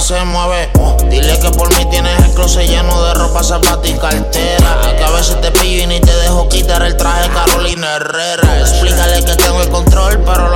se mueve. Oh, dile que por mí tienes el closet lleno de ropa, zapatos y cartera. A que a veces te pillo y ni te dejo quitar el traje Carolina Herrera. Explícale que tengo el control, pero lo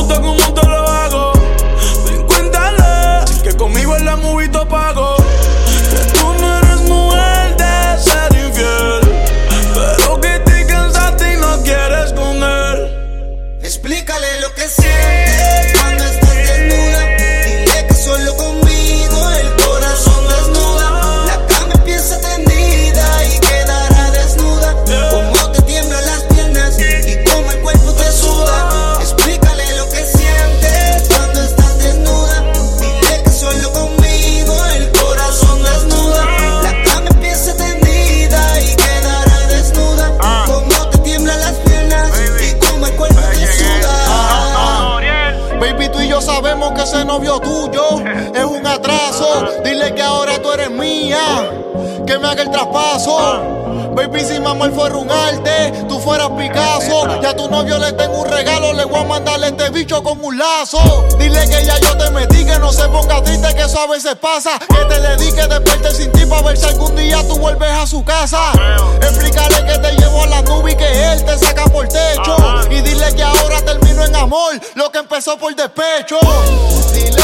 gusta como te lo que me haga el traspaso. Baby, si mamá fue un arte, tú fueras Picasso. Ya a tu novio le tengo un regalo, le voy a mandarle este bicho con un lazo. Dile que ya yo te metí, que no se ponga triste, que eso a veces pasa. Que te dedique, despierte sin ti para ver si algún día tú vuelves a su casa. Explícale que te llevo a la nube y que él te saca por techo. Y dile que ahora termino en amor, lo que empezó por despecho. Dile